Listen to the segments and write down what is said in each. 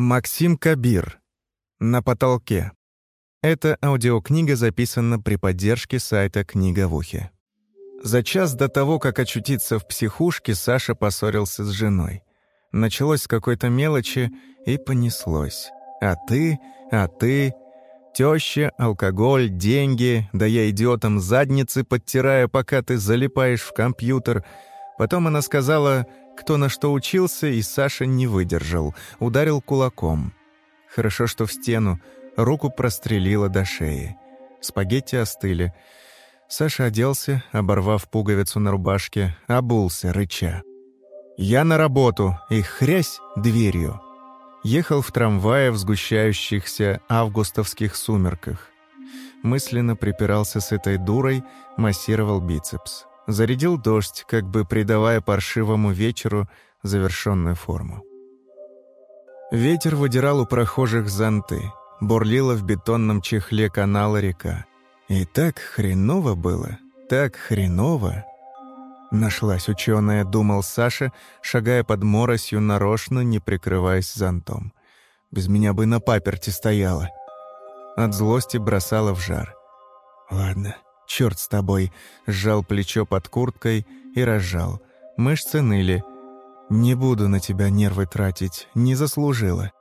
Максим Кабир. На потолке. Эта аудиокнига записана при поддержке сайта «Книга в ухе». За час до того, как очутиться в психушке, Саша поссорился с женой. Началось с какой-то мелочи и понеслось. А ты, а ты... Теща, алкоголь, деньги, да я идиотом задницы подтираю, пока ты залипаешь в компьютер. Потом она сказала кто на что учился, и Саша не выдержал, ударил кулаком. Хорошо, что в стену, руку прострелила до шеи. Спагетти остыли. Саша оделся, оборвав пуговицу на рубашке, обулся, рыча. «Я на работу!» и хрясь дверью. Ехал в трамвае в сгущающихся августовских сумерках. Мысленно припирался с этой дурой, массировал бицепс. Зарядил дождь, как бы придавая паршивому вечеру завершенную форму. Ветер выдирал у прохожих зонты, бурлила в бетонном чехле канала река. И так хреново было, так хреново. Нашлась ученая, думал Саша, шагая под моросью нарочно, не прикрываясь зонтом. Без меня бы на паперти стояла. От злости бросала в жар. Ладно, «Черт с тобой!» Сжал плечо под курткой и разжал. Мышцы ныли. «Не буду на тебя нервы тратить, не заслужила».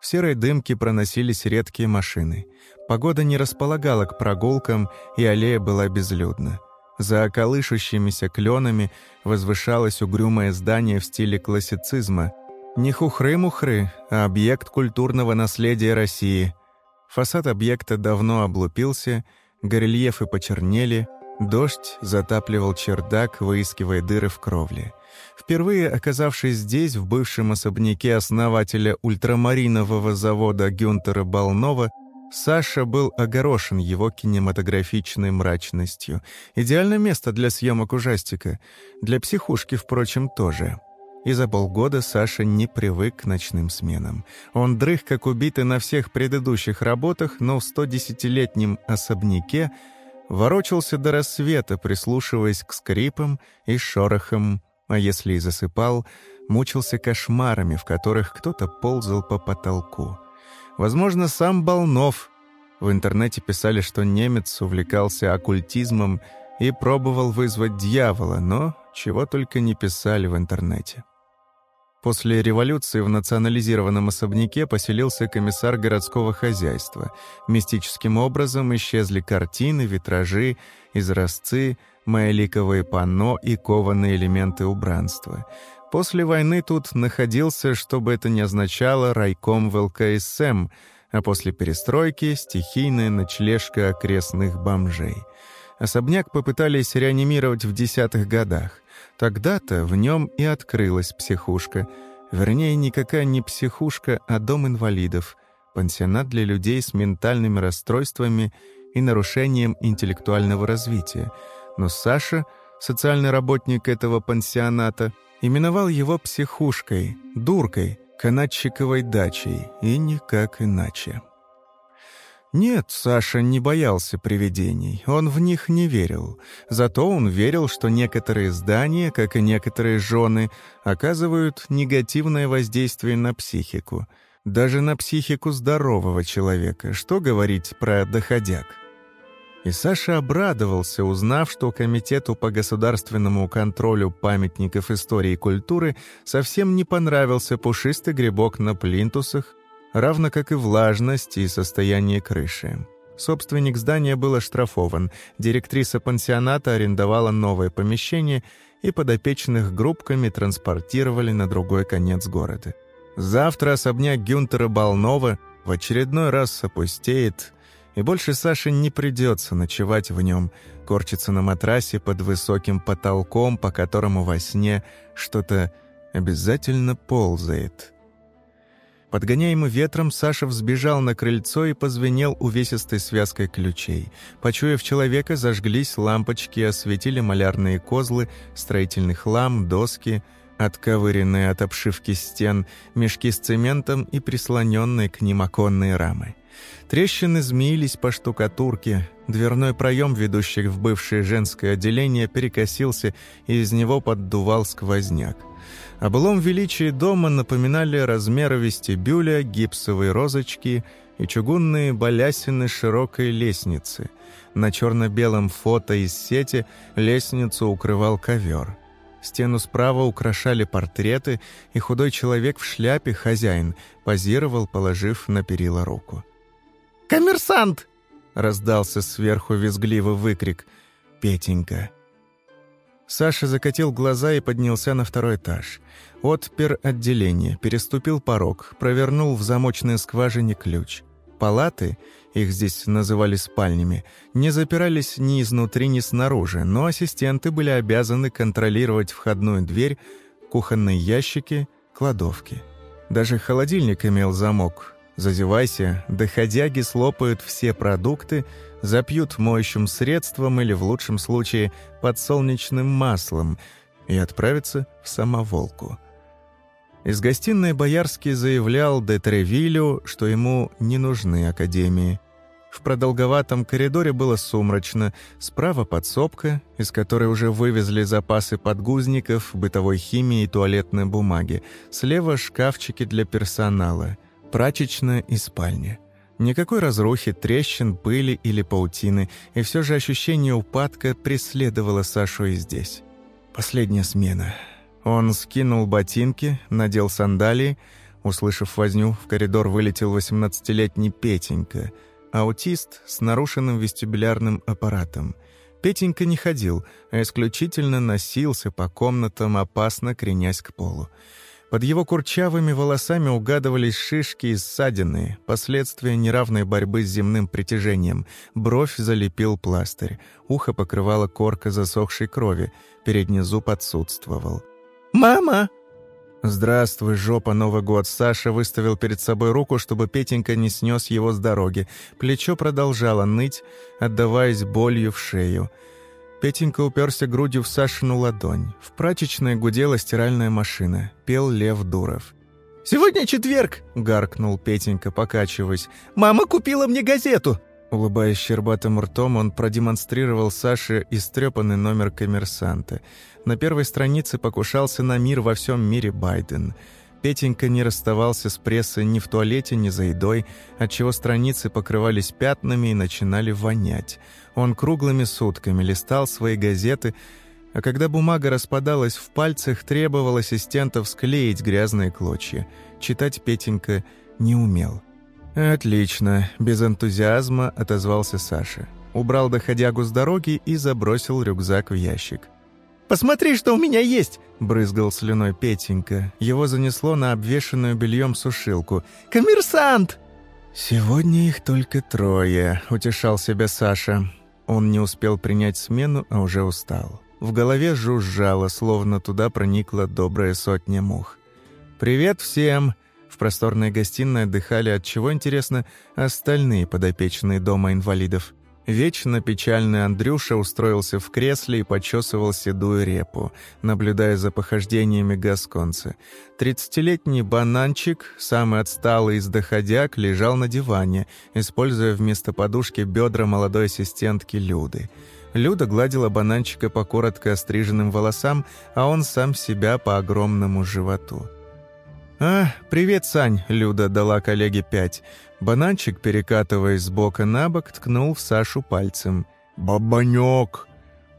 В серой дымке проносились редкие машины. Погода не располагала к прогулкам, и аллея была безлюдна. За колышущимися кленами возвышалось угрюмое здание в стиле классицизма. Не хухры-мухры, а объект культурного наследия России. Фасад объекта давно облупился — горельефы почернели, дождь затапливал чердак, выискивая дыры в кровле. Впервые оказавшись здесь, в бывшем особняке основателя ультрамаринового завода Гюнтера Балнова, Саша был огорошен его кинематографичной мрачностью. Идеальное место для съемок ужастика. Для психушки, впрочем, тоже. И за полгода Саша не привык к ночным сменам. Он дрых, как убитый на всех предыдущих работах, но в 110-летнем особняке ворочался до рассвета, прислушиваясь к скрипам и шорохам, а если и засыпал, мучился кошмарами, в которых кто-то ползал по потолку. Возможно, сам Болнов. В интернете писали, что немец увлекался оккультизмом и пробовал вызвать дьявола, но чего только не писали в интернете. После революции в национализированном особняке поселился комиссар городского хозяйства. Мистическим образом исчезли картины, витражи, изразцы, маяликовые панно и кованые элементы убранства. После войны тут находился, что бы это ни означало, райком в ЛКСМ, а после перестройки — стихийная ночлежка окрестных бомжей. Особняк попытались реанимировать в десятых годах. Тогда-то в нем и открылась психушка. Вернее, никакая не психушка, а дом инвалидов, пансионат для людей с ментальными расстройствами и нарушением интеллектуального развития. Но Саша, социальный работник этого пансионата, именовал его психушкой, дуркой, канатчиковой дачей и никак иначе. Нет, Саша не боялся привидений, он в них не верил. Зато он верил, что некоторые здания, как и некоторые жены, оказывают негативное воздействие на психику. Даже на психику здорового человека, что говорить про доходяг. И Саша обрадовался, узнав, что Комитету по государственному контролю памятников истории и культуры совсем не понравился пушистый грибок на плинтусах, равно как и влажность и состояние крыши. Собственник здания был оштрафован, директриса пансионата арендовала новое помещение и подопечных группками транспортировали на другой конец города. Завтра особняк Гюнтера Балнова в очередной раз опустеет, и больше Саше не придется ночевать в нем, корчиться на матрасе под высоким потолком, по которому во сне что-то обязательно ползает. Подгоняемый ветром, Саша взбежал на крыльцо и позвенел увесистой связкой ключей. Почуяв человека, зажглись лампочки, осветили малярные козлы, строительный хлам, доски, отковыренные от обшивки стен, мешки с цементом и прислоненные к ним оконные рамы. Трещины змеились по штукатурке, дверной проем, ведущий в бывшее женское отделение, перекосился, и из него поддувал сквозняк. О былом дома напоминали размеры вестибюля, гипсовые розочки и чугунные балясины широкой лестницы. На черно-белом фото из сети лестницу укрывал ковер. Стену справа украшали портреты, и худой человек в шляпе, хозяин, позировал, положив на перила руку. «Коммерсант!» — раздался сверху визгливый выкрик. «Петенька!» Саша закатил глаза и поднялся на второй этаж. Отпер отделение, переступил порог, провернул в замочной скважине ключ. Палаты, их здесь называли спальнями, не запирались ни изнутри, ни снаружи, но ассистенты были обязаны контролировать входную дверь, кухонные ящики, кладовки. Даже холодильник имел замок. Зазевайся, доходяги слопают все продукты, запьют моющим средством или, в лучшем случае, подсолнечным маслом и отправятся в самоволку. Из гостиной Боярский заявлял де Тревилю, что ему не нужны академии. В продолговатом коридоре было сумрачно, справа подсобка, из которой уже вывезли запасы подгузников, бытовой химии и туалетной бумаги, слева шкафчики для персонала, прачечная и спальня. Никакой разрухи, трещин, пыли или паутины, и все же ощущение упадка преследовало Сашу и здесь. Последняя смена. Он скинул ботинки, надел сандалии. Услышав возню, в коридор вылетел 18-летний Петенька, аутист с нарушенным вестибулярным аппаратом. Петенька не ходил, а исключительно носился по комнатам, опасно кренясь к полу. Под его курчавыми волосами угадывались шишки и ссадины, последствия неравной борьбы с земным притяжением. Бровь залепил пластырь, ухо покрывала корка засохшей крови, передний зуб отсутствовал. «Мама!» «Здравствуй, жопа, Новый год!» Саша выставил перед собой руку, чтобы Петенька не снес его с дороги. Плечо продолжало ныть, отдаваясь болью в шею. Петенька уперся грудью в Сашину ладонь. В прачечной гудела стиральная машина. Пел Лев Дуров. «Сегодня четверг!» — гаркнул Петенька, покачиваясь. «Мама купила мне газету!» Улыбаясь щербатым ртом, он продемонстрировал Саше истрепанный номер коммерсанта. На первой странице покушался на мир во всем мире Байден — Петенька не расставался с прессой ни в туалете, ни за едой, отчего страницы покрывались пятнами и начинали вонять. Он круглыми сутками листал свои газеты, а когда бумага распадалась в пальцах, требовал ассистентов склеить грязные клочья. Читать Петенька не умел. «Отлично», — без энтузиазма отозвался Саша. Убрал доходягу с дороги и забросил рюкзак в ящик. Посмотри, что у меня есть!» — брызгал слюной Петенька. Его занесло на обвешанную бельем сушилку. «Коммерсант!» «Сегодня их только трое», — утешал себя Саша. Он не успел принять смену, а уже устал. В голове жужжало, словно туда проникла добрая сотня мух. «Привет всем!» В просторной гостиной отдыхали от чего, интересно, остальные подопечные дома инвалидов. Вечно печальный Андрюша устроился в кресле и почесывал седую репу, наблюдая за похождениями гасконца. Тридцатилетний бананчик, самый отсталый из доходяг, лежал на диване, используя вместо подушки бедра молодой ассистентки Люды. Люда гладила бананчика по коротко остриженным волосам, а он сам себя по огромному животу. «А, привет, Сань!» — Люда дала коллеге пять. Бананчик, перекатываясь с бока на бок, ткнул в Сашу пальцем. «Бабанёк!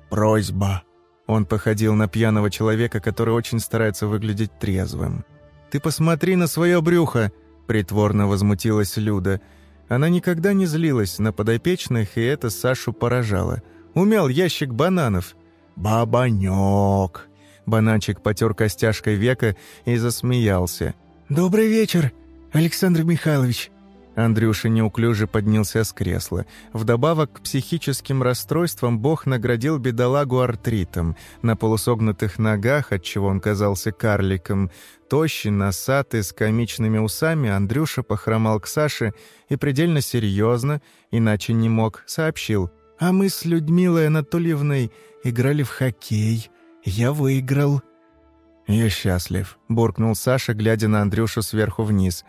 Просьба!» Он походил на пьяного человека, который очень старается выглядеть трезвым. «Ты посмотри на свое брюхо!» — притворно возмутилась Люда. Она никогда не злилась на подопечных, и это Сашу поражало. Умел ящик бананов. «Бабанёк!» Бананчик потер костяшкой века и засмеялся. «Добрый вечер, Александр Михайлович!» Андрюша неуклюже поднялся с кресла. Вдобавок к психическим расстройствам Бог наградил бедолагу артритом. На полусогнутых ногах, отчего он казался карликом, тощий, носатый, с комичными усами, Андрюша похромал к Саше и предельно серьезно, иначе не мог, сообщил. «А мы с Людмилой Анатольевной играли в хоккей. Я выиграл». «Я счастлив», — буркнул Саша, глядя на Андрюшу сверху вниз.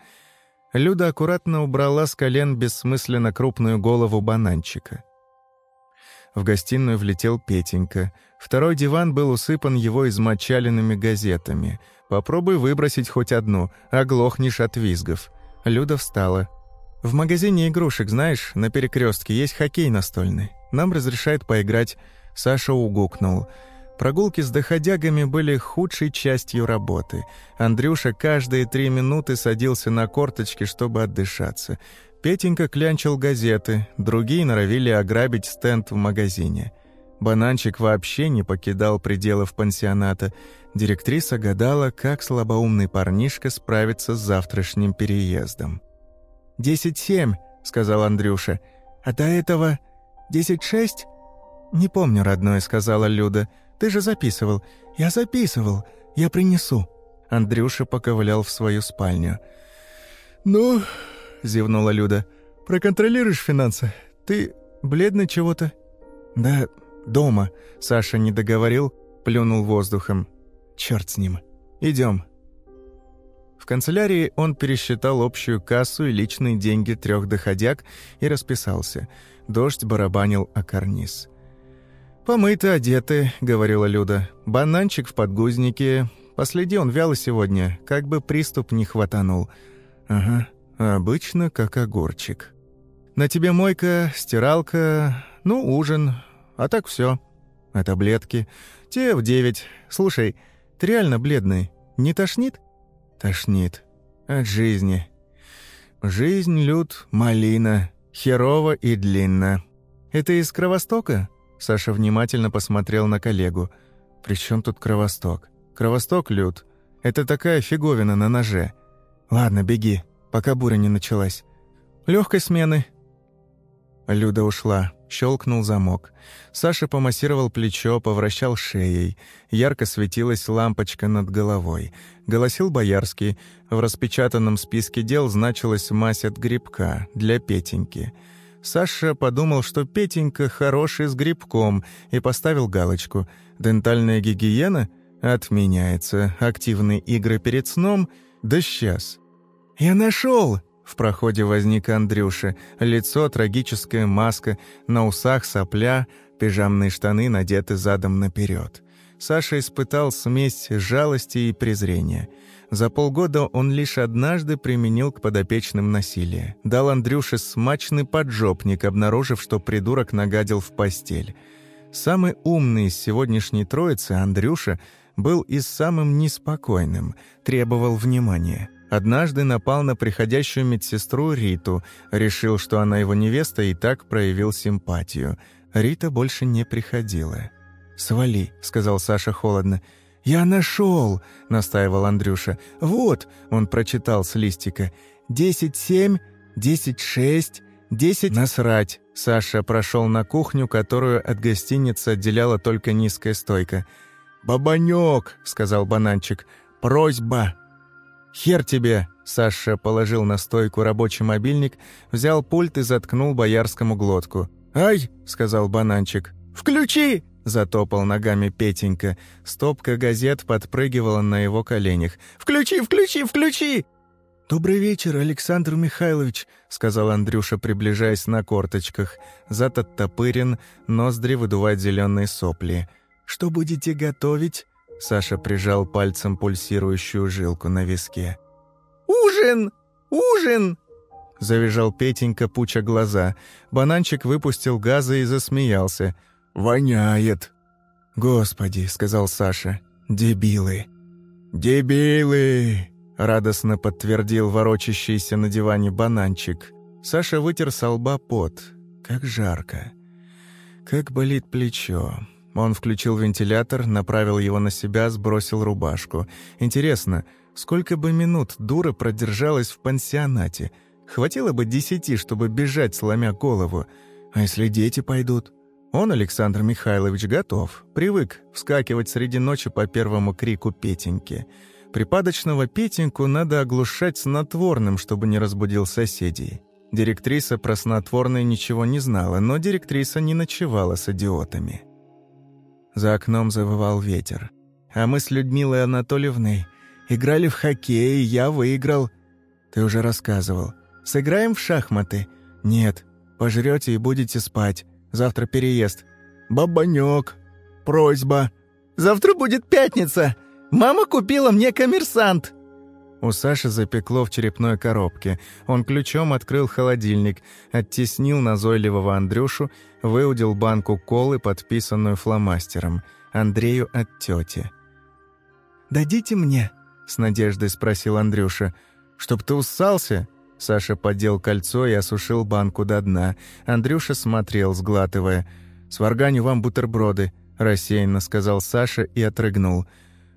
Люда аккуратно убрала с колен бессмысленно крупную голову бананчика. В гостиную влетел Петенька. Второй диван был усыпан его измочаленными газетами. Попробуй выбросить хоть одну, оглохнешь от визгов. Люда встала. «В магазине игрушек, знаешь, на перекрестке есть хоккей настольный. Нам разрешают поиграть». Саша угукнул. Прогулки с доходягами были худшей частью работы. Андрюша каждые три минуты садился на корточки, чтобы отдышаться. Петенька клянчил газеты, другие норовили ограбить стенд в магазине. Бананчик вообще не покидал пределов пансионата. Директриса гадала, как слабоумный парнишка справится с завтрашним переездом. «Десять семь», — сказал Андрюша. «А до этого десять шесть?» «Не помню, родной», — сказала Люда. Ты же записывал. Я записывал. Я принесу». Андрюша поковылял в свою спальню. «Ну...» — зевнула Люда. «Проконтролируешь финансы? Ты бледный чего-то?» «Да дома», — Саша не договорил, плюнул воздухом. «Чёрт с ним. Идем. В канцелярии он пересчитал общую кассу и личные деньги трех доходяг и расписался. Дождь барабанил о карниз. «Помыты, одеты», — говорила Люда. «Бананчик в подгузнике. Последи, он вяло сегодня, как бы приступ не хватанул». «Ага, обычно как огурчик». «На тебе мойка, стиралка, ну, ужин, а так все. А таблетки? Те в девять. Слушай, ты реально бледный. Не тошнит?» «Тошнит. От жизни». «Жизнь, Люд, малина, херово и длинно. Это из Кровостока?» Саша внимательно посмотрел на коллегу. «При чем тут кровосток?» «Кровосток, Люд. Это такая фиговина на ноже. Ладно, беги, пока буря не началась. Легкой смены». Люда ушла. Щелкнул замок. Саша помассировал плечо, повращал шеей. Ярко светилась лампочка над головой. Голосил Боярский. В распечатанном списке дел значилась мазь от грибка для Петеньки. Саша подумал, что Петенька хороший с грибком, и поставил галочку. Дентальная гигиена отменяется. Активные игры перед сном — да сейчас. «Я нашел! В проходе возник Андрюша. Лицо, трагическая маска, на усах сопля, пижамные штаны надеты задом наперед. Саша испытал смесь жалости и презрения — за полгода он лишь однажды применил к подопечным насилие. Дал Андрюше смачный поджопник, обнаружив, что придурок нагадил в постель. Самый умный из сегодняшней троицы, Андрюша, был и самым неспокойным, требовал внимания. Однажды напал на приходящую медсестру Риту, решил, что она его невеста, и так проявил симпатию. Рита больше не приходила. «Свали», — сказал Саша холодно, — «Я нашел!» — настаивал Андрюша. «Вот!» — он прочитал с листика. «Десять семь, десять шесть, десять...» «Насрать!» — Саша прошел на кухню, которую от гостиницы отделяла только низкая стойка. «Бабанёк!» — сказал бананчик. «Просьба!» «Хер тебе!» — Саша положил на стойку рабочий мобильник, взял пульт и заткнул боярскому глотку. «Ай!» — сказал бананчик. «Включи!» Затопал ногами Петенька. Стопка газет подпрыгивала на его коленях. «Включи, включи, включи!» «Добрый вечер, Александр Михайлович», — сказал Андрюша, приближаясь на корточках. Зад оттопырен, ноздри выдувают зеленые сопли. «Что будете готовить?» Саша прижал пальцем пульсирующую жилку на виске. «Ужин! Ужин!» Завизжал Петенька, пуча глаза. Бананчик выпустил газы и засмеялся — «Воняет!» «Господи!» — сказал Саша. «Дебилы!» «Дебилы!» — радостно подтвердил ворочащийся на диване бананчик. Саша вытер со лба пот. Как жарко. Как болит плечо. Он включил вентилятор, направил его на себя, сбросил рубашку. Интересно, сколько бы минут дура продержалась в пансионате? Хватило бы десяти, чтобы бежать, сломя голову. А если дети пойдут? Он, Александр Михайлович, готов. Привык вскакивать среди ночи по первому крику Петеньки. Припадочного Петеньку надо оглушать снотворным, чтобы не разбудил соседей. Директриса про снотворное ничего не знала, но директриса не ночевала с идиотами. За окном завывал ветер. А мы с Людмилой Анатольевной играли в хоккей, я выиграл. Ты уже рассказывал. Сыграем в шахматы? Нет. Пожрете и будете спать. Завтра переезд. Бабанёк. просьба. Завтра будет пятница. Мама купила мне коммерсант». У Саши запекло в черепной коробке. Он ключом открыл холодильник, оттеснил назойливого Андрюшу, выудил банку колы, подписанную фломастером. Андрею от тети. «Дадите мне?» — с надеждой спросил Андрюша. «Чтоб ты усался?» Саша поддел кольцо и осушил банку до дна. Андрюша смотрел, сглатывая. «Сварганю вам бутерброды», — рассеянно сказал Саша и отрыгнул.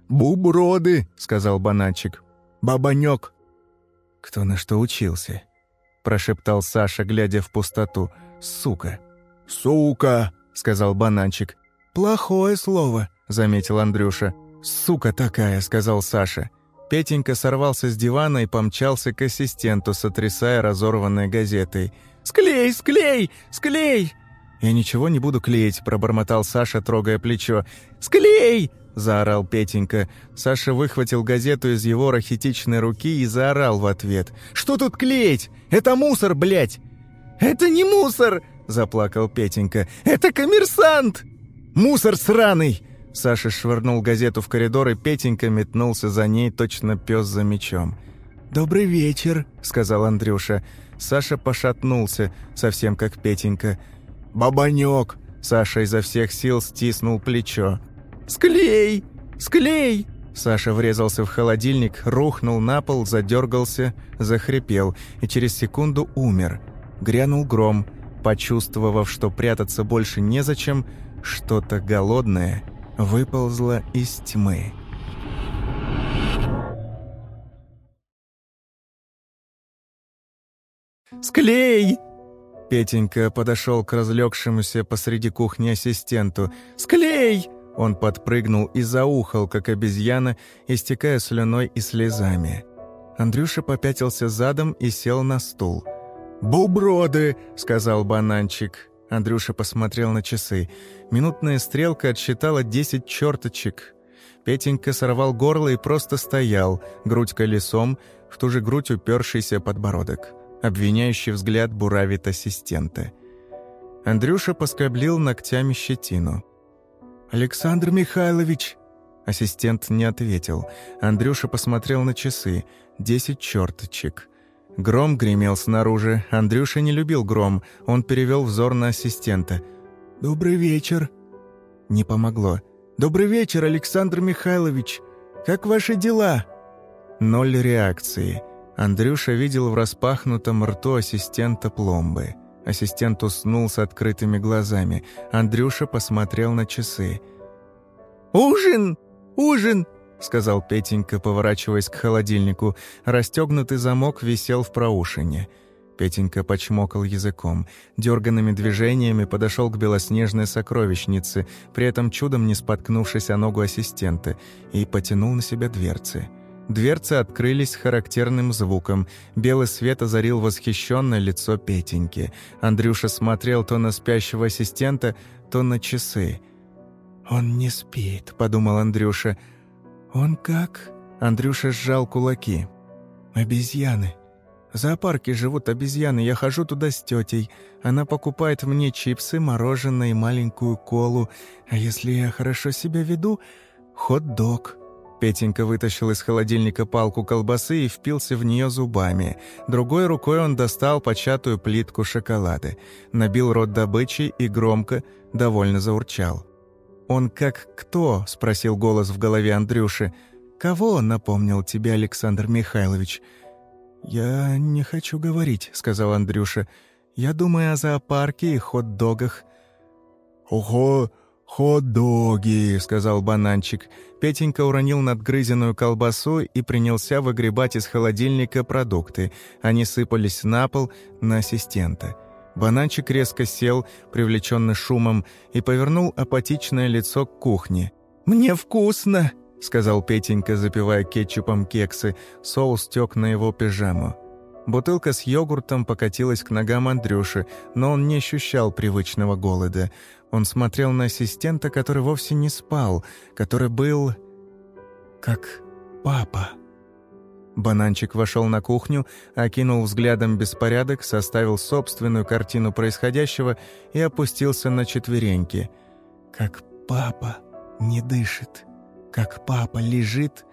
«Буброды», — сказал бананчик. «Бабанёк». «Кто на что учился?» — прошептал Саша, глядя в пустоту. «Сука». «Сука», — сказал бананчик. «Плохое слово», — заметил Андрюша. «Сука такая», — сказал Саша. Петенька сорвался с дивана и помчался к ассистенту, сотрясая разорванной газетой. «Склей, склей, склей!» «Я ничего не буду клеить», — пробормотал Саша, трогая плечо. «Склей!» — заорал Петенька. Саша выхватил газету из его рахитичной руки и заорал в ответ. «Что тут клеить? Это мусор, блядь!» «Это не мусор!» — заплакал Петенька. «Это коммерсант!» «Мусор сраный!» Саша швырнул газету в коридор, и Петенька метнулся за ней, точно пес за мечом. «Добрый вечер», — сказал Андрюша. Саша пошатнулся, совсем как Петенька. «Бабанёк!» Саша изо всех сил стиснул плечо. «Склей! Склей!» Саша врезался в холодильник, рухнул на пол, задергался, захрипел и через секунду умер. Грянул гром. Почувствовав, что прятаться больше незачем, что-то голодное — выползла из тьмы. «Склей!» Петенька подошел к разлегшемуся посреди кухни ассистенту. «Склей!» Он подпрыгнул и заухал, как обезьяна, истекая слюной и слезами. Андрюша попятился задом и сел на стул. «Буброды!» — сказал бананчик. Андрюша посмотрел на часы. Минутная стрелка отсчитала десять черточек. Петенька сорвал горло и просто стоял, грудь колесом, в ту же грудь упершийся подбородок. Обвиняющий взгляд буравит ассистента. Андрюша поскоблил ногтями щетину. «Александр Михайлович!» Ассистент не ответил. Андрюша посмотрел на часы. Десять черточек. Гром гремел снаружи. Андрюша не любил гром. Он перевел взор на ассистента. «Добрый вечер». Не помогло. «Добрый вечер, Александр Михайлович. Как ваши дела?» Ноль реакции. Андрюша видел в распахнутом рту ассистента пломбы. Ассистент уснул с открытыми глазами. Андрюша посмотрел на часы. «Ужин! Ужин! Сказал Петенька, поворачиваясь к холодильнику. Расстегнутый замок висел в проушине. Петенька почмокал языком. Дерганными движениями подошел к белоснежной сокровищнице, при этом чудом не споткнувшись о ногу ассистента, и потянул на себя дверцы. Дверцы открылись характерным звуком. Белый свет озарил восхищенное лицо Петеньки. Андрюша смотрел то на спящего ассистента, то на часы. «Он не спит», — подумал Андрюша, — «Он как?» Андрюша сжал кулаки. «Обезьяны. В зоопарке живут обезьяны. Я хожу туда с тетей. Она покупает мне чипсы, мороженое и маленькую колу. А если я хорошо себя веду, хот-дог». Петенька вытащил из холодильника палку колбасы и впился в нее зубами. Другой рукой он достал початую плитку шоколада. Набил рот добычей и громко, довольно заурчал. «Он как кто?» — спросил голос в голове Андрюши. «Кого напомнил тебе, Александр Михайлович?» «Я не хочу говорить», — сказал Андрюша. «Я думаю о зоопарке и хот-догах». «Ого, хот-доги», — сказал бананчик. Петенька уронил надгрызенную колбасу и принялся выгребать из холодильника продукты. Они сыпались на пол на ассистента. Бананчик резко сел, привлеченный шумом, и повернул апатичное лицо к кухне. «Мне вкусно!» — сказал Петенька, запивая кетчупом кексы. Соус тек на его пижаму. Бутылка с йогуртом покатилась к ногам Андрюши, но он не ощущал привычного голода. Он смотрел на ассистента, который вовсе не спал, который был... как папа. Бананчик вошел на кухню, окинул взглядом беспорядок, составил собственную картину происходящего и опустился на четвереньки. «Как папа не дышит, как папа лежит,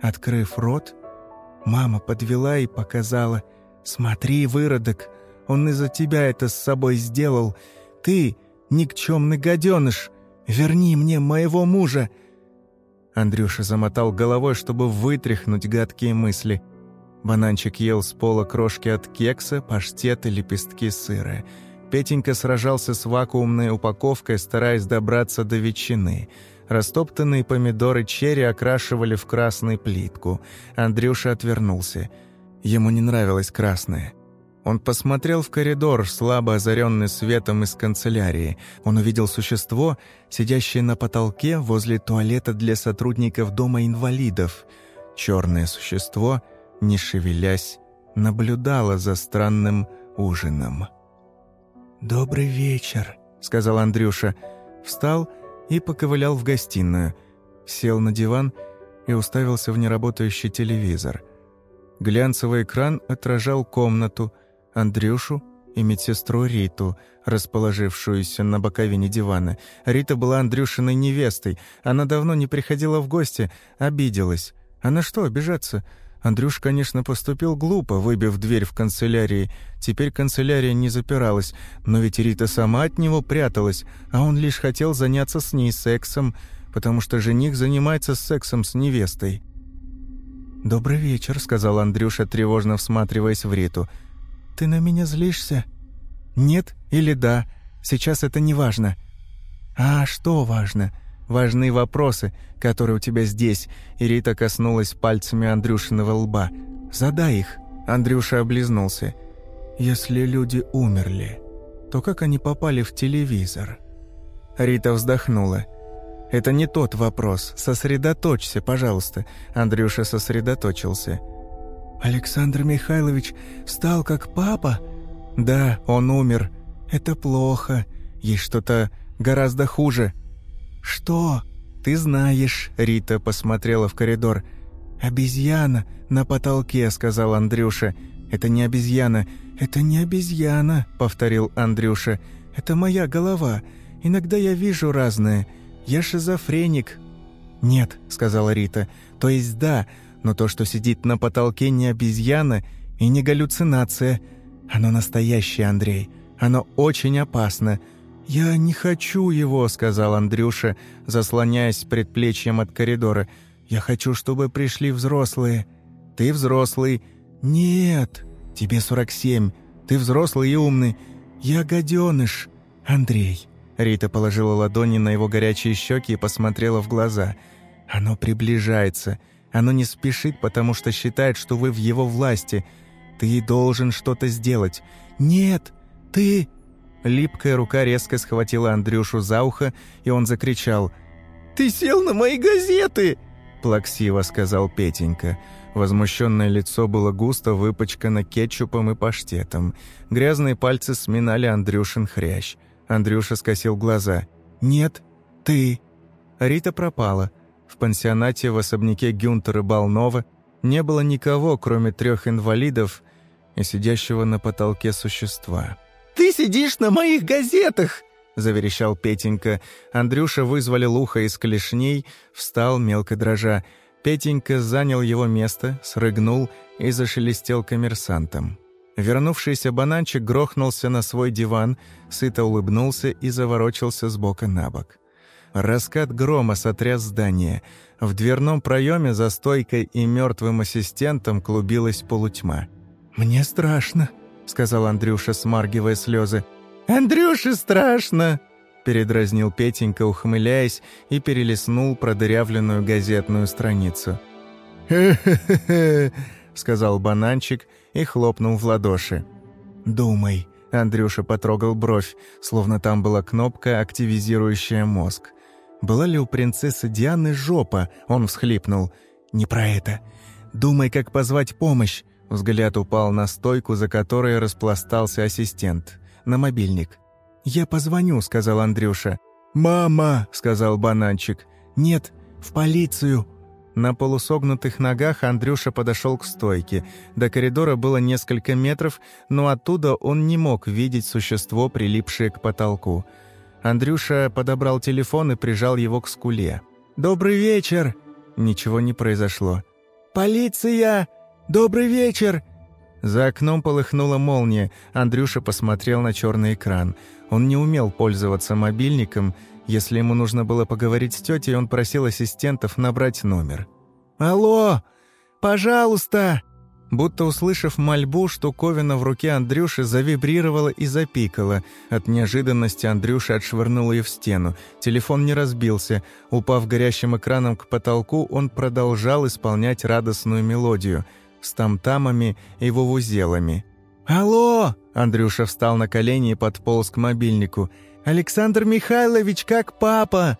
открыв рот. Мама подвела и показала. «Смотри, выродок, он из-за тебя это с собой сделал. Ты, никчемный гаденыш, верни мне моего мужа!» Андрюша замотал головой, чтобы вытряхнуть гадкие мысли. Бананчик ел с пола крошки от кекса, паштет и лепестки сыра. Петенька сражался с вакуумной упаковкой, стараясь добраться до ветчины. Растоптанные помидоры черри окрашивали в красную плитку. Андрюша отвернулся. Ему не нравилось красное. Он посмотрел в коридор, слабо озаренный светом из канцелярии. Он увидел существо, сидящее на потолке возле туалета для сотрудников Дома инвалидов. Черное существо, не шевелясь, наблюдало за странным ужином. «Добрый вечер», — сказал Андрюша. Встал и поковылял в гостиную. Сел на диван и уставился в неработающий телевизор. Глянцевый экран отражал комнату — Андрюшу и медсестру Риту, расположившуюся на боковине дивана. Рита была Андрюшиной невестой. Она давно не приходила в гости, обиделась. А на что обижаться? Андрюш, конечно, поступил глупо, выбив дверь в канцелярии. Теперь канцелярия не запиралась, но ведь Рита сама от него пряталась, а он лишь хотел заняться с ней сексом, потому что жених занимается сексом с невестой. «Добрый вечер», — сказал Андрюша, тревожно всматриваясь в Риту. «Ты на меня злишься?» «Нет или да? Сейчас это не важно». «А что важно?» «Важные вопросы, которые у тебя здесь», и коснулась пальцами Андрюшиного лба. «Задай их». Андрюша облизнулся. «Если люди умерли, то как они попали в телевизор?» Рита вздохнула. «Это не тот вопрос. Сосредоточься, пожалуйста». Андрюша сосредоточился. Александр Михайлович стал как папа? Да, он умер. Это плохо. Есть что-то гораздо хуже. Что? Ты знаешь, Рита посмотрела в коридор. Обезьяна на потолке, сказал Андрюша. Это не обезьяна. Это не обезьяна, повторил Андрюша. Это моя голова. Иногда я вижу разное. Я шизофреник. Нет, сказала Рита. То есть да, но то, что сидит на потолке, не обезьяна и не галлюцинация. Оно настоящее, Андрей. Оно очень опасно. «Я не хочу его», — сказал Андрюша, заслоняясь предплечьем от коридора. «Я хочу, чтобы пришли взрослые». «Ты взрослый». «Нет, тебе 47. Ты взрослый и умный. Я гаденыш, Андрей». Рита положила ладони на его горячие щеки и посмотрела в глаза. «Оно приближается. Оно не спешит, потому что считает, что вы в его власти. Ты должен что-то сделать. Нет, ты...» Липкая рука резко схватила Андрюшу за ухо, и он закричал. «Ты сел на мои газеты!» Плаксиво сказал Петенька. Возмущенное лицо было густо выпачкано кетчупом и паштетом. Грязные пальцы сминали Андрюшин хрящ. Андрюша скосил глаза. «Нет, ты...» Рита пропала. Пансионате в особняке Гюнтера Балнова не было никого, кроме трех инвалидов и сидящего на потолке существа. «Ты сидишь на моих газетах!» — заверещал Петенька. Андрюша вызволил ухо из клешней, встал мелко дрожа. Петенька занял его место, срыгнул и зашелестел коммерсантом. Вернувшийся бананчик грохнулся на свой диван, сыто улыбнулся и заворочился с бока на бок. Раскат грома сотряс здание. В дверном проеме за стойкой и мертвым ассистентом клубилась полутьма. «Мне страшно», — сказал Андрюша, смаргивая слезы. «Андрюше страшно!» — передразнил Петенька, ухмыляясь, и перелистнул продырявленную газетную страницу. «Хе-хе-хе!» — сказал бананчик и хлопнул в ладоши. «Думай», — Андрюша потрогал бровь, словно там была кнопка, активизирующая мозг. Была ли у принцессы Дианы жопа? Он всхлипнул. «Не про это. Думай, как позвать помощь». Взгляд упал на стойку, за которой распластался ассистент. На мобильник. «Я позвоню», — сказал Андрюша. «Мама!» — сказал бананчик. «Нет, в полицию!» На полусогнутых ногах Андрюша подошел к стойке. До коридора было несколько метров, но оттуда он не мог видеть существо, прилипшее к потолку. Андрюша подобрал телефон и прижал его к скуле. «Добрый вечер!» Ничего не произошло. «Полиция! Добрый вечер!» За окном полыхнула молния. Андрюша посмотрел на черный экран. Он не умел пользоваться мобильником. Если ему нужно было поговорить с тетей, он просил ассистентов набрать номер. «Алло! Пожалуйста!» Будто услышав мольбу, штуковина в руке Андрюши завибрировала и запикала. От неожиданности Андрюша отшвырнул ее в стену. Телефон не разбился. Упав горящим экраном к потолку, он продолжал исполнять радостную мелодию с тамтамами и вувузелами. «Алло!» – Андрюша встал на колени и подполз к мобильнику. «Александр Михайлович, как папа?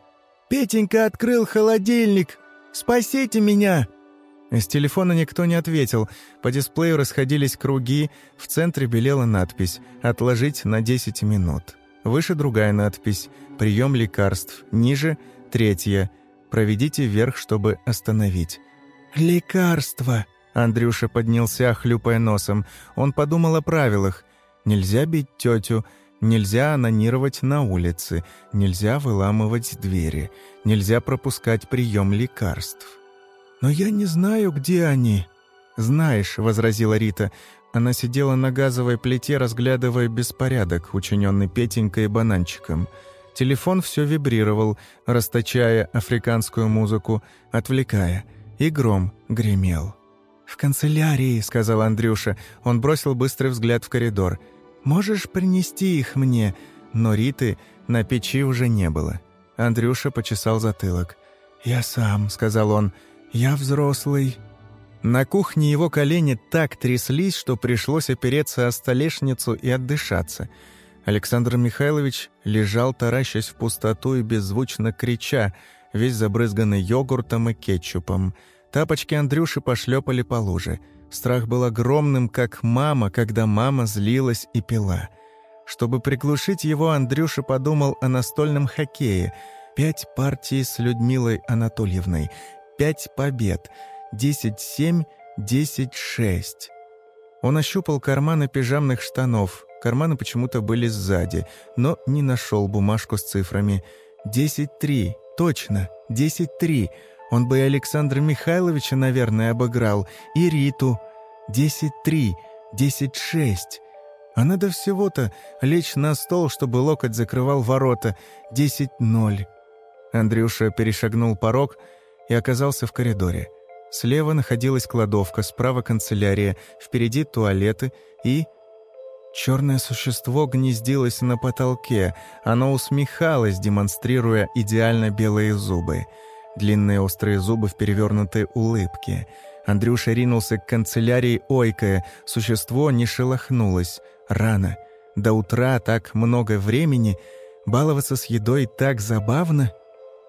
Петенька открыл холодильник! Спасите меня!» С телефона никто не ответил. По дисплею расходились круги, в центре белела надпись «Отложить на 10 минут». Выше другая надпись «Прием лекарств». Ниже – третья «Проведите вверх, чтобы остановить». «Лекарства!» Андрюша поднялся, хлюпая носом. Он подумал о правилах. Нельзя бить тетю, нельзя анонировать на улице, нельзя выламывать двери, нельзя пропускать прием лекарств. «Но я не знаю, где они». «Знаешь», — возразила Рита. Она сидела на газовой плите, разглядывая беспорядок, учиненный Петенькой и бананчиком. Телефон все вибрировал, расточая африканскую музыку, отвлекая, и гром гремел. «В канцелярии», — сказал Андрюша. Он бросил быстрый взгляд в коридор. «Можешь принести их мне?» Но Риты на печи уже не было. Андрюша почесал затылок. «Я сам», — сказал он. «Я взрослый». На кухне его колени так тряслись, что пришлось опереться о столешницу и отдышаться. Александр Михайлович лежал, таращась в пустоту и беззвучно крича, весь забрызганный йогуртом и кетчупом. Тапочки Андрюши пошлепали по луже. Страх был огромным, как мама, когда мама злилась и пила. Чтобы приглушить его, Андрюша подумал о настольном хоккее. Пять партий с Людмилой Анатольевной, Пять побед. Десять семь, десять шесть. Он ощупал карманы пижамных штанов. Карманы почему-то были сзади, но не нашел бумажку с цифрами. Десять три. Точно. Десять три. Он бы и Александра Михайловича, наверное, обыграл. И Риту. Десять три. Десять шесть. А надо всего-то лечь на стол, чтобы локоть закрывал ворота. Десять ноль. Андрюша перешагнул порог — и оказался в коридоре. Слева находилась кладовка, справа канцелярия, впереди туалеты и... Черное существо гнездилось на потолке. Оно усмехалось, демонстрируя идеально белые зубы. Длинные острые зубы в перевернутой улыбке. Андрюша ринулся к канцелярии, ойкая. Существо не шелохнулось. Рано. До утра так много времени. Баловаться с едой так забавно —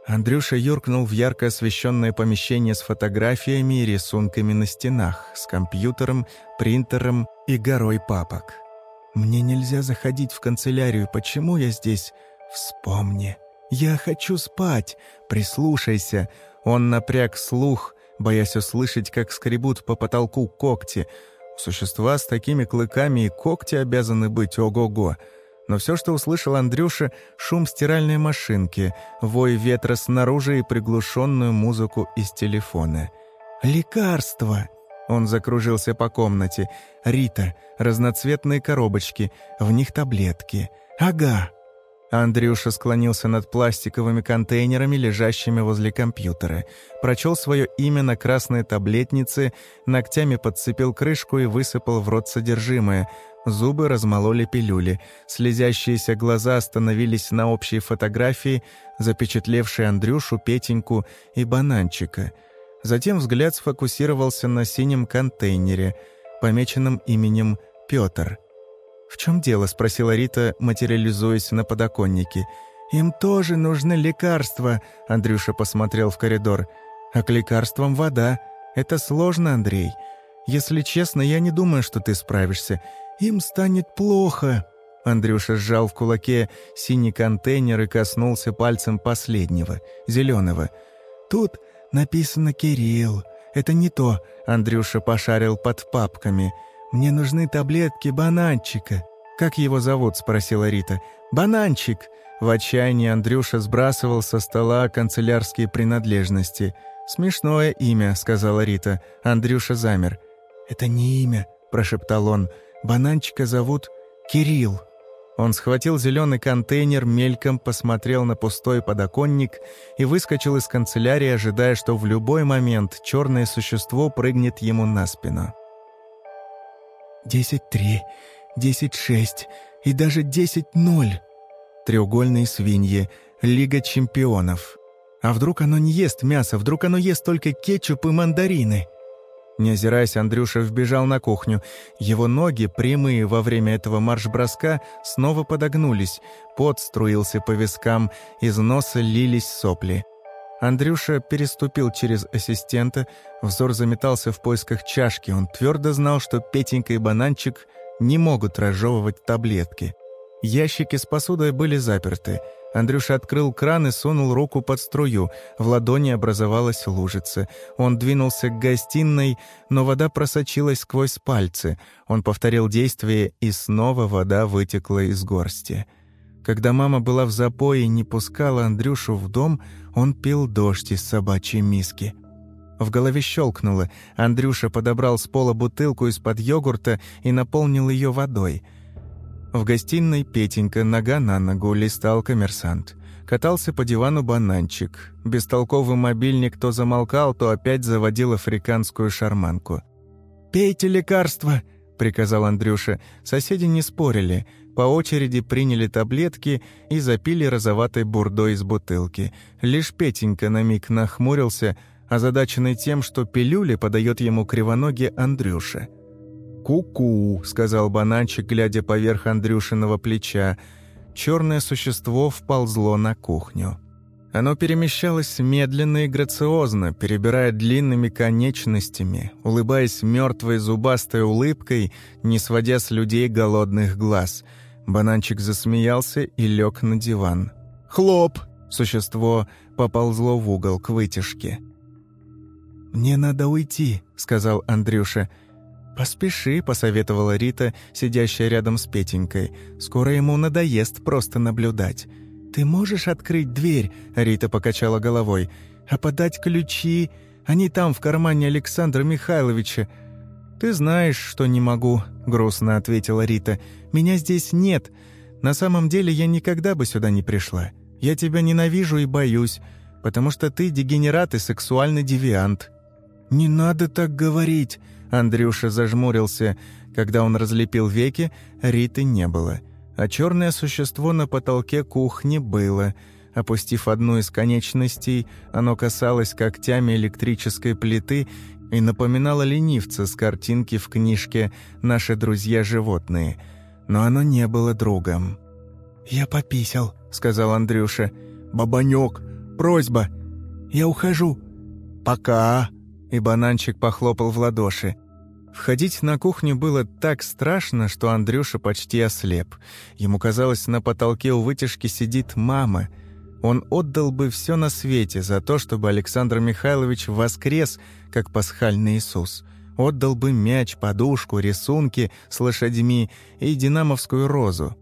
Андрюша юркнул в ярко освещенное помещение с фотографиями и рисунками на стенах, с компьютером, принтером и горой папок. «Мне нельзя заходить в канцелярию. Почему я здесь? Вспомни. Я хочу спать. Прислушайся». Он напряг слух, боясь услышать, как скребут по потолку когти. существа с такими клыками и когти обязаны быть ого-го. Но все, что услышал Андрюша, шум стиральной машинки, вой ветра снаружи и приглушенную музыку из телефона. «Лекарство!» Он закружился по комнате. «Рита, разноцветные коробочки, в них таблетки. Ага!» Андрюша склонился над пластиковыми контейнерами, лежащими возле компьютера. Прочел свое имя на красной таблетнице, ногтями подцепил крышку и высыпал в рот содержимое. Зубы размололи пилюли. Слезящиеся глаза остановились на общей фотографии, запечатлевшей Андрюшу, Петеньку и бананчика. Затем взгляд сфокусировался на синем контейнере, помеченном именем Пётр. «В чем дело?» — спросила Рита, материализуясь на подоконнике. «Им тоже нужны лекарства», — Андрюша посмотрел в коридор. «А к лекарствам вода. Это сложно, Андрей. Если честно, я не думаю, что ты справишься. Им станет плохо». Андрюша сжал в кулаке синий контейнер и коснулся пальцем последнего, зеленого. «Тут написано «Кирилл». Это не то», — Андрюша пошарил под папками. «Мне нужны таблетки бананчика». «Как его зовут?» — спросила Рита. «Бананчик». В отчаянии Андрюша сбрасывал со стола канцелярские принадлежности. «Смешное имя», — сказала Рита. Андрюша замер. «Это не имя», — прошептал он. «Бананчика зовут Кирилл». Он схватил зеленый контейнер, мельком посмотрел на пустой подоконник и выскочил из канцелярии, ожидая, что в любой момент черное существо прыгнет ему на спину. «Десять три, десять шесть и даже десять ноль!» Треугольные свиньи, Лига чемпионов. А вдруг оно не ест мясо, вдруг оно ест только кетчуп и мандарины? Не озираясь, Андрюша вбежал на кухню. Его ноги, прямые во время этого марш-броска, снова подогнулись. Пот струился по вискам, из носа лились сопли. Андрюша переступил через ассистента, взор заметался в поисках чашки. Он твердо знал, что Петенька и Бананчик не могут разжевывать таблетки. Ящики с посудой были заперты — Андрюша открыл кран и сунул руку под струю. В ладони образовалась лужица. Он двинулся к гостиной, но вода просочилась сквозь пальцы. Он повторил действие, и снова вода вытекла из горсти. Когда мама была в запое и не пускала Андрюшу в дом, он пил дождь из собачьей миски. В голове щелкнуло. Андрюша подобрал с пола бутылку из-под йогурта и наполнил ее водой — в гостиной Петенька нога на ногу листал коммерсант. Катался по дивану бананчик. Бестолковый мобильник то замолкал, то опять заводил африканскую шарманку. «Пейте лекарства!» — приказал Андрюша. Соседи не спорили. По очереди приняли таблетки и запили розоватой бурдой из бутылки. Лишь Петенька на миг нахмурился, озадаченный тем, что пилюли подает ему кривоногий Андрюша. «Ку-ку», — сказал бананчик, глядя поверх Андрюшиного плеча. Черное существо вползло на кухню. Оно перемещалось медленно и грациозно, перебирая длинными конечностями, улыбаясь мертвой зубастой улыбкой, не сводя с людей голодных глаз. Бананчик засмеялся и лег на диван. «Хлоп!» — существо поползло в угол к вытяжке. «Мне надо уйти», — сказал Андрюша. «Поспеши», — посоветовала Рита, сидящая рядом с Петенькой. «Скоро ему надоест просто наблюдать». «Ты можешь открыть дверь?» — Рита покачала головой. «А подать ключи? Они там, в кармане Александра Михайловича». «Ты знаешь, что не могу», — грустно ответила Рита. «Меня здесь нет. На самом деле я никогда бы сюда не пришла. Я тебя ненавижу и боюсь, потому что ты дегенерат и сексуальный девиант». «Не надо так говорить», Андрюша зажмурился. Когда он разлепил веки, Риты не было. А черное существо на потолке кухни было. Опустив одну из конечностей, оно касалось когтями электрической плиты и напоминало ленивца с картинки в книжке «Наши друзья-животные». Но оно не было другом. «Я пописал», — сказал Андрюша. «Бабанёк, просьба. Я ухожу». «Пока», и бананчик похлопал в ладоши. Входить на кухню было так страшно, что Андрюша почти ослеп. Ему казалось, на потолке у вытяжки сидит мама. Он отдал бы все на свете за то, чтобы Александр Михайлович воскрес, как пасхальный Иисус. Отдал бы мяч, подушку, рисунки с лошадьми и динамовскую розу.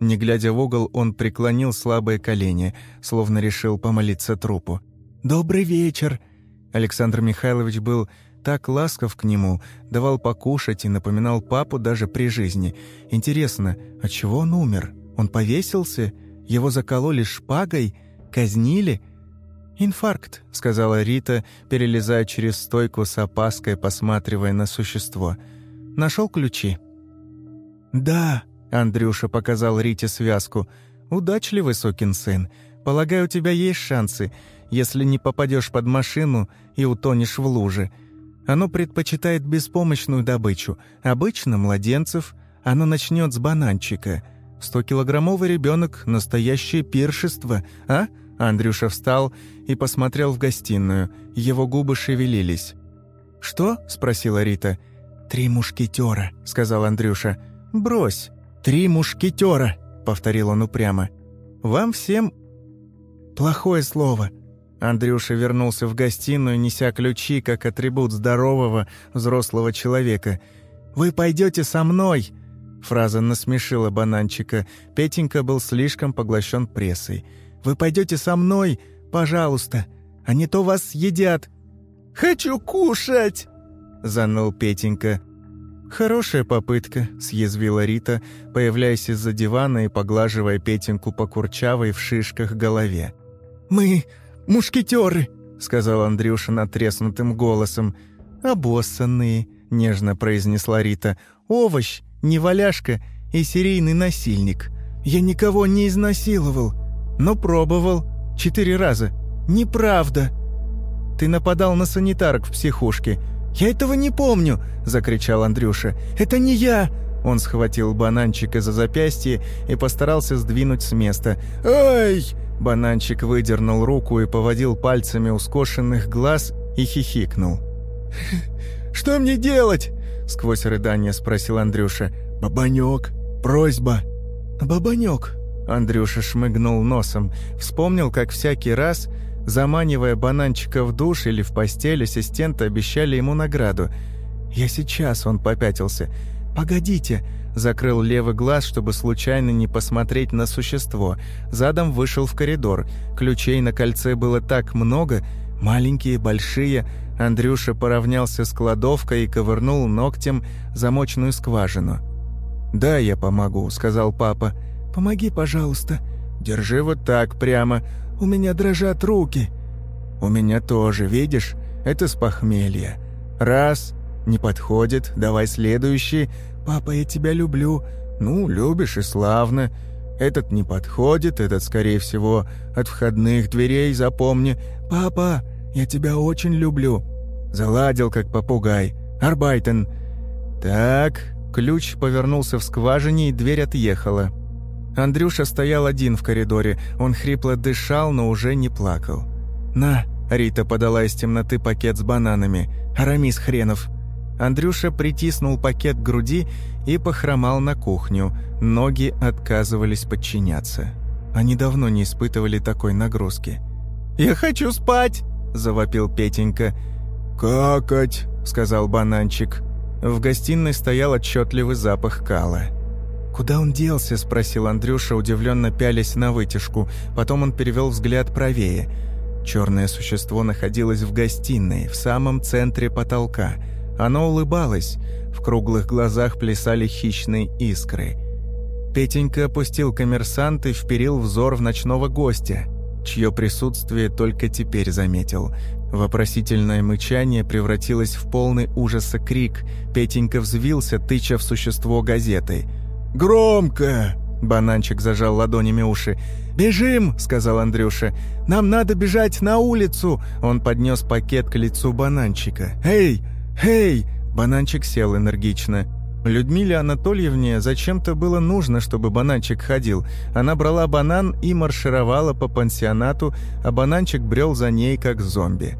Не глядя в угол, он преклонил слабое колени, словно решил помолиться трупу. «Добрый вечер!» Александр Михайлович был так ласков к нему, давал покушать и напоминал папу даже при жизни. Интересно, от чего он умер? Он повесился? Его закололи шпагой? Казнили? «Инфаркт», — сказала Рита, перелезая через стойку с опаской, посматривая на существо. «Нашел ключи?» «Да», — Андрюша показал Рите связку. «Удачливый сукин сын. Полагаю, у тебя есть шансы если не попадешь под машину и утонешь в луже. Оно предпочитает беспомощную добычу. Обычно младенцев оно начнет с бананчика. Стокилограммовый ребенок — настоящее пиршество, а? Андрюша встал и посмотрел в гостиную. Его губы шевелились. «Что?» — спросила Рита. «Три мушкетера», — сказал Андрюша. «Брось! Три мушкетера!» — повторил он упрямо. «Вам всем...» «Плохое слово», Андрюша вернулся в гостиную, неся ключи, как атрибут здорового взрослого человека. «Вы пойдете со мной!» Фраза насмешила бананчика. Петенька был слишком поглощен прессой. «Вы пойдете со мной? Пожалуйста, а не то вас едят». «Хочу кушать!» — заныл Петенька. «Хорошая попытка», — съязвила Рита, появляясь из-за дивана и поглаживая Петеньку по курчавой в шишках голове. «Мы мушкетеры», — сказал Андрюша натреснутым голосом. «Обоссанные», — нежно произнесла Рита. «Овощ, неваляшка и серийный насильник. Я никого не изнасиловал, но пробовал. Четыре раза. Неправда. Ты нападал на санитарок в психушке. «Я этого не помню!» – закричал Андрюша. «Это не я!» Он схватил бананчика за запястье и постарался сдвинуть с места. «Ай!» Бананчик выдернул руку и поводил пальцами у скошенных глаз и хихикнул. «Что мне делать?» — сквозь рыдание спросил Андрюша. «Бабанёк, просьба». «Бабанёк». Андрюша шмыгнул носом. Вспомнил, как всякий раз, заманивая бананчика в душ или в постель, ассистенты обещали ему награду. «Я сейчас», — он попятился. «Погодите», — закрыл левый глаз, чтобы случайно не посмотреть на существо. Задом вышел в коридор. Ключей на кольце было так много, маленькие, большие — Андрюша поравнялся с кладовкой и ковырнул ногтем замочную скважину. «Да, я помогу», — сказал папа. «Помоги, пожалуйста». «Держи вот так прямо. У меня дрожат руки». «У меня тоже, видишь? Это с похмелья. Раз, не подходит, давай следующий. Папа, я тебя люблю. Ну, любишь и славно. Этот не подходит, этот, скорее всего, от входных дверей, запомни. Папа, я тебя очень люблю». Заладил, как попугай. Арбайтен. Так, ключ повернулся в скважине, и дверь отъехала. Андрюша стоял один в коридоре. Он хрипло дышал, но уже не плакал. «На!» — Рита подала из темноты пакет с бананами. «Арамис хренов!» Андрюша притиснул пакет к груди и похромал на кухню. Ноги отказывались подчиняться. Они давно не испытывали такой нагрузки. «Я хочу спать!» завопил Петенька. «Какать!» — сказал бананчик. В гостиной стоял отчетливый запах кала. «Куда он делся?» — спросил Андрюша, удивленно пялясь на вытяжку. Потом он перевел взгляд правее. Черное существо находилось в гостиной, в самом центре потолка. Оно улыбалось. В круглых глазах плясали хищные искры. Петенька опустил коммерсант и вперил взор в ночного гостя чье присутствие только теперь заметил. Вопросительное мычание превратилось в полный ужаса крик. Петенька взвился, тыча в существо газетой. «Громко!» Бананчик зажал ладонями уши. «Бежим!» — сказал Андрюша. «Нам надо бежать на улицу!» Он поднес пакет к лицу бананчика. «Эй! Эй!» Бананчик сел энергично. Людмиле Анатольевне зачем-то было нужно, чтобы бананчик ходил. Она брала банан и маршировала по пансионату, а бананчик брел за ней, как зомби.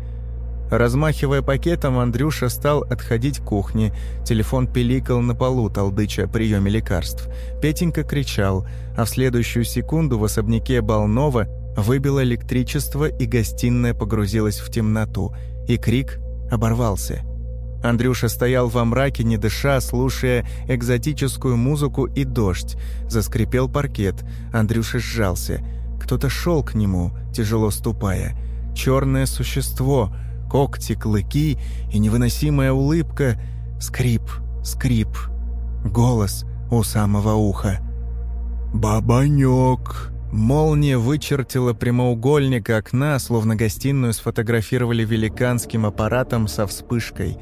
Размахивая пакетом, Андрюша стал отходить к кухне. Телефон пиликал на полу, толдыча о приеме лекарств. Петенька кричал, а в следующую секунду в особняке Балнова выбило электричество, и гостиная погрузилась в темноту. И крик оборвался. Андрюша стоял во мраке, не дыша, слушая экзотическую музыку и дождь. Заскрипел паркет. Андрюша сжался. Кто-то шел к нему, тяжело ступая. Черное существо, когти, клыки и невыносимая улыбка. Скрип, скрип. Голос у самого уха. «Бабанёк!» Молния вычертила прямоугольник окна, словно гостиную сфотографировали великанским аппаратом со вспышкой.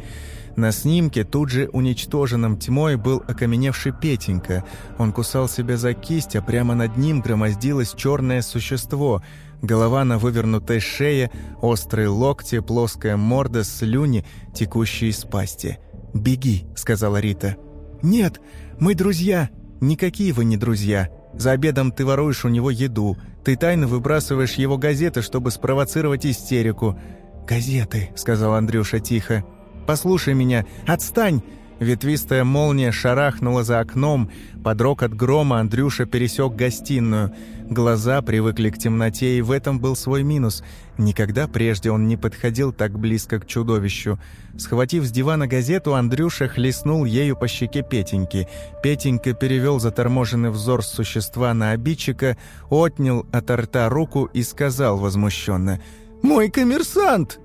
На снимке, тут же уничтоженном тьмой, был окаменевший Петенька. Он кусал себя за кисть, а прямо над ним громоздилось черное существо. Голова на вывернутой шее, острые локти, плоская морда, слюни, текущие из пасти. «Беги», — сказала Рита. «Нет, мы друзья». «Никакие вы не друзья», за обедом ты воруешь у него еду. Ты тайно выбрасываешь его газеты, чтобы спровоцировать истерику». «Газеты», — сказал Андрюша тихо. «Послушай меня. Отстань!» Ветвистая молния шарахнула за окном, под рокот грома Андрюша пересек гостиную. Глаза привыкли к темноте, и в этом был свой минус. Никогда прежде он не подходил так близко к чудовищу. Схватив с дивана газету, Андрюша хлестнул ею по щеке Петеньки. Петенька перевел заторможенный взор существа на обидчика, отнял от рта руку и сказал возмущенно «Мой коммерсант!»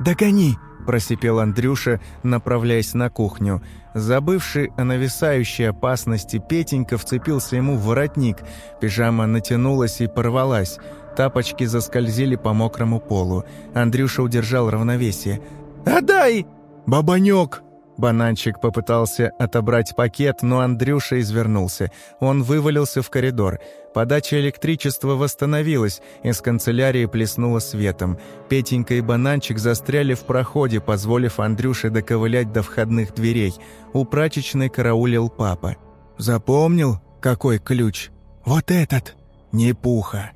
«Догони!» просипел Андрюша, направляясь на кухню. Забывший о нависающей опасности, Петенька вцепился ему в воротник. Пижама натянулась и порвалась. Тапочки заскользили по мокрому полу. Андрюша удержал равновесие. «Отдай!» «Бабанёк!» Бананчик попытался отобрать пакет, но Андрюша извернулся. Он вывалился в коридор. Подача электричества восстановилась, из канцелярии плеснуло светом. Петенька и Бананчик застряли в проходе, позволив Андрюше доковылять до входных дверей. У прачечной караулил папа. «Запомнил, какой ключ? Вот этот! Не пуха!»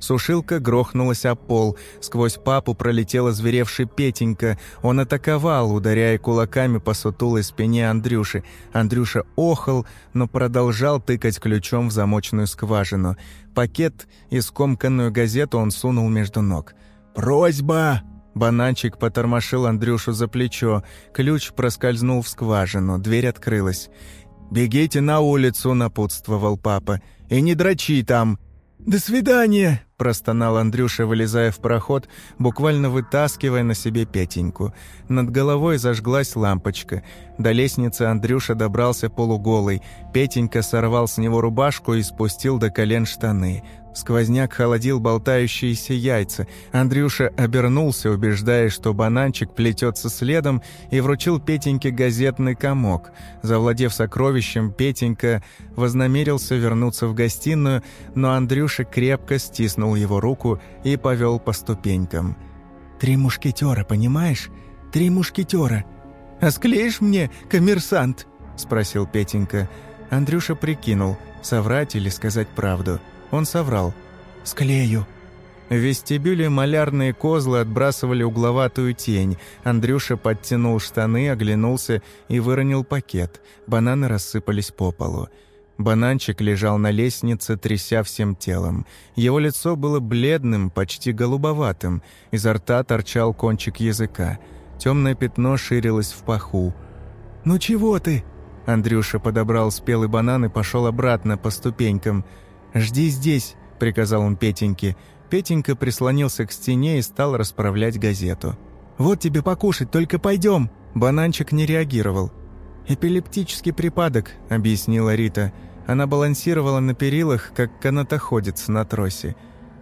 Сушилка грохнулась о пол. Сквозь папу пролетела зверевший Петенька. Он атаковал, ударяя кулаками по сутулой спине Андрюши. Андрюша охал, но продолжал тыкать ключом в замочную скважину. Пакет и скомканную газету он сунул между ног. «Просьба!» Бананчик потормошил Андрюшу за плечо. Ключ проскользнул в скважину. Дверь открылась. «Бегите на улицу», — напутствовал папа. «И не дрочи там!» «До свидания!» – простонал Андрюша, вылезая в проход, буквально вытаскивая на себе Петеньку. Над головой зажглась лампочка. До лестницы Андрюша добрался полуголый. Петенька сорвал с него рубашку и спустил до колен штаны. Сквозняк холодил болтающиеся яйца. Андрюша обернулся, убеждая, что бананчик плетется следом, и вручил Петеньке газетный комок. Завладев сокровищем, Петенька вознамерился вернуться в гостиную, но Андрюша крепко стиснул его руку и повел по ступенькам. «Три мушкетера, понимаешь? Три мушкетера. А склеишь мне, коммерсант?» – спросил Петенька. Андрюша прикинул, соврать или сказать правду – он соврал. «Склею». В вестибюле малярные козлы отбрасывали угловатую тень. Андрюша подтянул штаны, оглянулся и выронил пакет. Бананы рассыпались по полу. Бананчик лежал на лестнице, тряся всем телом. Его лицо было бледным, почти голубоватым. Изо рта торчал кончик языка. Темное пятно ширилось в паху. «Ну чего ты?» Андрюша подобрал спелый банан и пошел обратно по ступенькам – «Жди здесь», — приказал он Петеньке. Петенька прислонился к стене и стал расправлять газету. «Вот тебе покушать, только пойдем!» Бананчик не реагировал. «Эпилептический припадок», — объяснила Рита. Она балансировала на перилах, как канатоходец на тросе.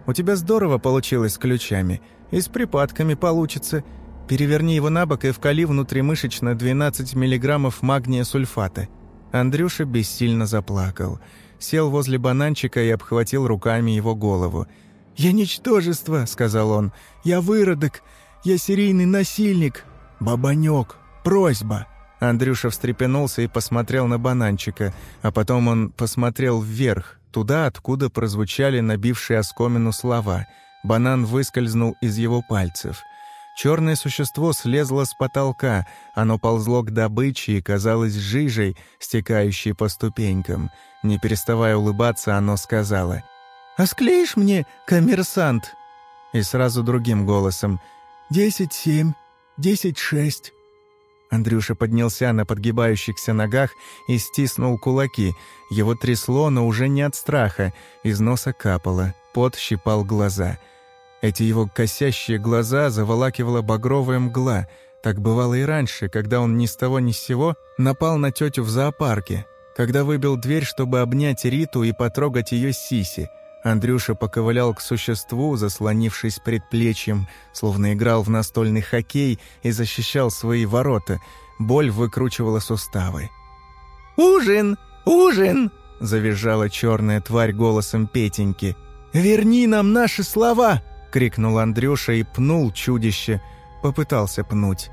«У тебя здорово получилось с ключами. И с припадками получится. Переверни его на бок и вкали внутримышечно 12 миллиграммов магния сульфата». Андрюша бессильно заплакал сел возле бананчика и обхватил руками его голову. «Я ничтожество», — сказал он. «Я выродок. Я серийный насильник. Бабанёк. Просьба». Андрюша встрепенулся и посмотрел на бананчика, а потом он посмотрел вверх, туда, откуда прозвучали набившие оскомину слова. Банан выскользнул из его пальцев. Черное существо слезло с потолка, оно ползло к добыче и казалось жижей, стекающей по ступенькам. Не переставая улыбаться, оно сказала «А склеишь мне, коммерсант?» И сразу другим голосом «Десять семь, десять шесть». Андрюша поднялся на подгибающихся ногах и стиснул кулаки. Его трясло, но уже не от страха. Из носа капало, пот щипал глаза. Эти его косящие глаза заволакивала багровая мгла. Так бывало и раньше, когда он ни с того ни с сего напал на тетю в зоопарке когда выбил дверь, чтобы обнять Риту и потрогать ее сиси. Андрюша поковылял к существу, заслонившись предплечьем, словно играл в настольный хоккей и защищал свои ворота. Боль выкручивала суставы. «Ужин! Ужин!» — завизжала черная тварь голосом Петеньки. «Верни нам наши слова!» — крикнул Андрюша и пнул чудище. Попытался пнуть.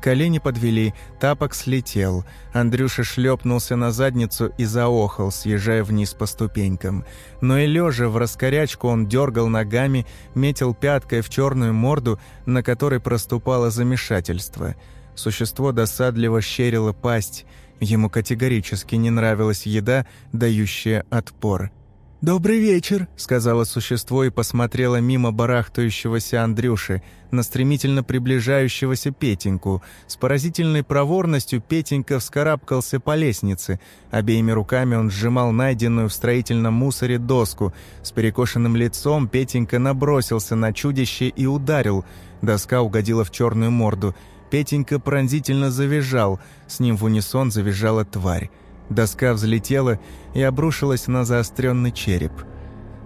Колени подвели, тапок слетел. Андрюша шлепнулся на задницу и заохал, съезжая вниз по ступенькам. Но и лежа в раскорячку он дергал ногами, метил пяткой в черную морду, на которой проступало замешательство. Существо досадливо щерило пасть. Ему категорически не нравилась еда, дающая отпор. «Добрый вечер», — сказала существо и посмотрела мимо барахтающегося Андрюши на стремительно приближающегося Петеньку. С поразительной проворностью Петенька вскарабкался по лестнице. Обеими руками он сжимал найденную в строительном мусоре доску. С перекошенным лицом Петенька набросился на чудище и ударил. Доска угодила в черную морду. Петенька пронзительно завизжал. С ним в унисон завизжала тварь. Доска взлетела и обрушилась на заостренный череп.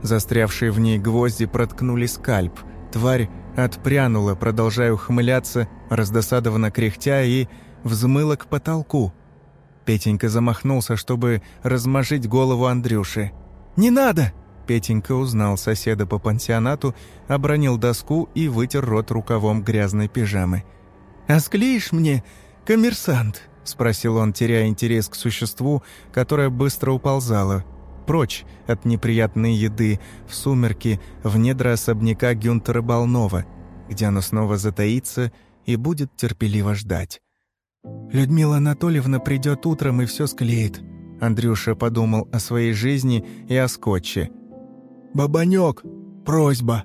Застрявшие в ней гвозди проткнули скальп. Тварь отпрянула, продолжая ухмыляться, раздосадованно кряхтя и взмыла к потолку. Петенька замахнулся, чтобы размажить голову Андрюши. «Не надо!» Петенька узнал соседа по пансионату, обронил доску и вытер рот рукавом грязной пижамы. «А склеишь мне, коммерсант?» — спросил он, теряя интерес к существу, которое быстро уползало. Прочь от неприятной еды, в сумерки, в недра особняка Гюнтера Болнова, где оно снова затаится и будет терпеливо ждать. «Людмила Анатольевна придет утром и все склеит», — Андрюша подумал о своей жизни и о скотче. «Бабанёк, просьба!»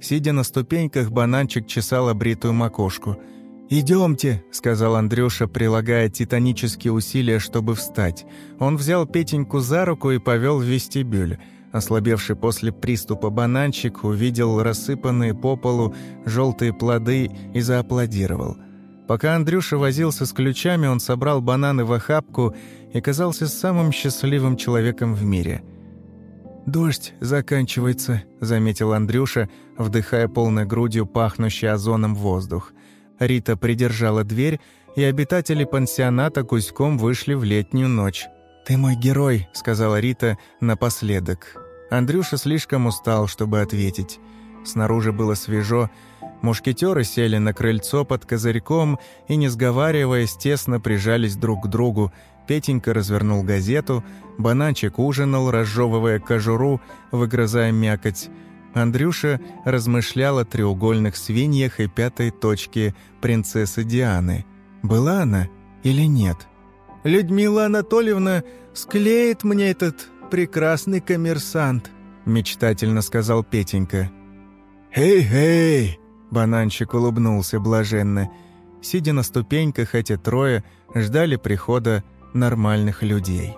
Сидя на ступеньках, бананчик чесал обритую макушку — «Идемте», — сказал Андрюша, прилагая титанические усилия, чтобы встать. Он взял Петеньку за руку и повел в вестибюль. Ослабевший после приступа бананчик увидел рассыпанные по полу желтые плоды и зааплодировал. Пока Андрюша возился с ключами, он собрал бананы в охапку и казался самым счастливым человеком в мире. «Дождь заканчивается», — заметил Андрюша, вдыхая полной грудью пахнущий озоном воздух. Рита придержала дверь, и обитатели пансионата гуськом вышли в летнюю ночь. «Ты мой герой», — сказала Рита напоследок. Андрюша слишком устал, чтобы ответить. Снаружи было свежо. Мушкетеры сели на крыльцо под козырьком и, не сговариваясь, тесно прижались друг к другу. Петенька развернул газету, бананчик ужинал, разжевывая кожуру, выгрызая мякоть. Андрюша размышлял о треугольных свиньях и пятой точке принцессы Дианы. Была она или нет? «Людмила Анатольевна склеит мне этот прекрасный коммерсант», мечтательно сказал Петенька. «Эй-эй!» – бананчик улыбнулся блаженно. Сидя на ступеньках, эти трое ждали прихода нормальных людей.